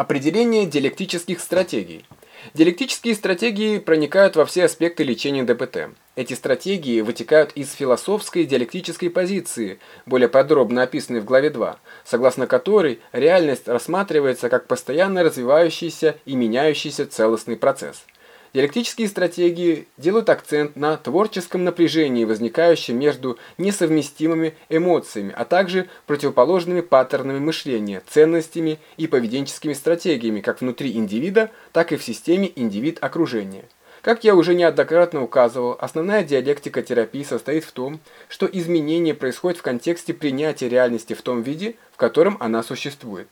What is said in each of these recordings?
Определение диалектических стратегий. Диалектические стратегии проникают во все аспекты лечения ДПТ. Эти стратегии вытекают из философской диалектической позиции, более подробно описанной в главе 2, согласно которой реальность рассматривается как постоянно развивающийся и меняющийся целостный процесс. Диалектические стратегии делают акцент на творческом напряжении, возникающем между несовместимыми эмоциями, а также противоположными паттернами мышления, ценностями и поведенческими стратегиями как внутри индивида, так и в системе индивид-окружения. Как я уже неоднократно указывал, основная диалектика терапии состоит в том, что изменение происходит в контексте принятия реальности в том виде, в котором она существует.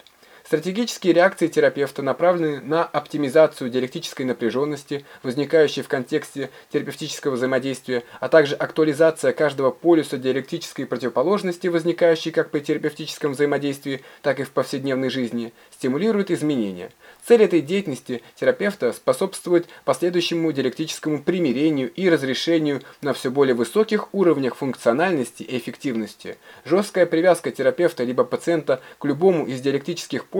Стратегические реакции терапевта направлены на оптимизацию диалектической напряженности, возникающей в контексте терапевтического взаимодействия, а также актуализация каждого полюса диалектической противоположности, возникающей как при терапевтическом взаимодействии, так и в повседневной жизни, стимулирует изменения. Цель этой деятельности терапевта способствует последующему диалектическому примирению и разрешению на все более высоких уровнях функциональности и эффективности. Жесткая привязка терапевта либо пациента к любому из диалектических полюсов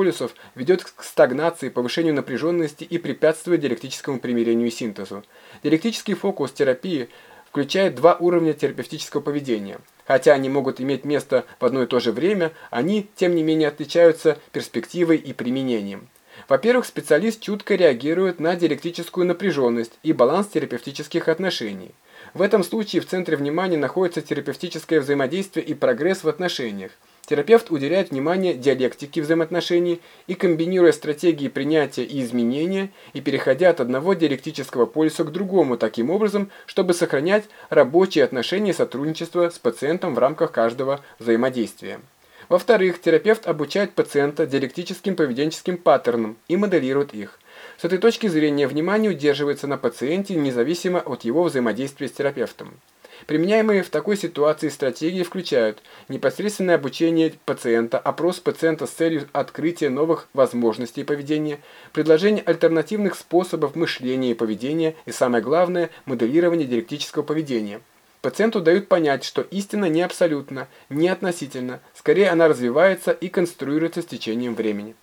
ведет к стагнации, повышению напряженности и препятствует диалектическому примирению и синтезу. Диалектический фокус терапии включает два уровня терапевтического поведения. Хотя они могут иметь место в одно и то же время, они, тем не менее, отличаются перспективой и применением. Во-первых, специалист чутко реагирует на диалектическую напряженность и баланс терапевтических отношений. В этом случае в центре внимания находится терапевтическое взаимодействие и прогресс в отношениях. Терапевт уделяет внимание диалектике взаимоотношений и, комбинируя стратегии принятия и изменения, и переходя от одного диалектического полюса к другому таким образом, чтобы сохранять рабочие отношения сотрудничества с пациентом в рамках каждого взаимодействия. Во-вторых, терапевт обучает пациента диалектическим поведенческим паттернам и моделирует их. С этой точки зрения внимание удерживается на пациенте независимо от его взаимодействия с терапевтом. Применяемые в такой ситуации стратегии включают непосредственное обучение пациента, опрос пациента с целью открытия новых возможностей поведения, предложение альтернативных способов мышления и поведения и, самое главное, моделирование диалектического поведения. Пациенту дают понять, что истина не абсолютна, не относительно, скорее она развивается и конструируется с течением времени.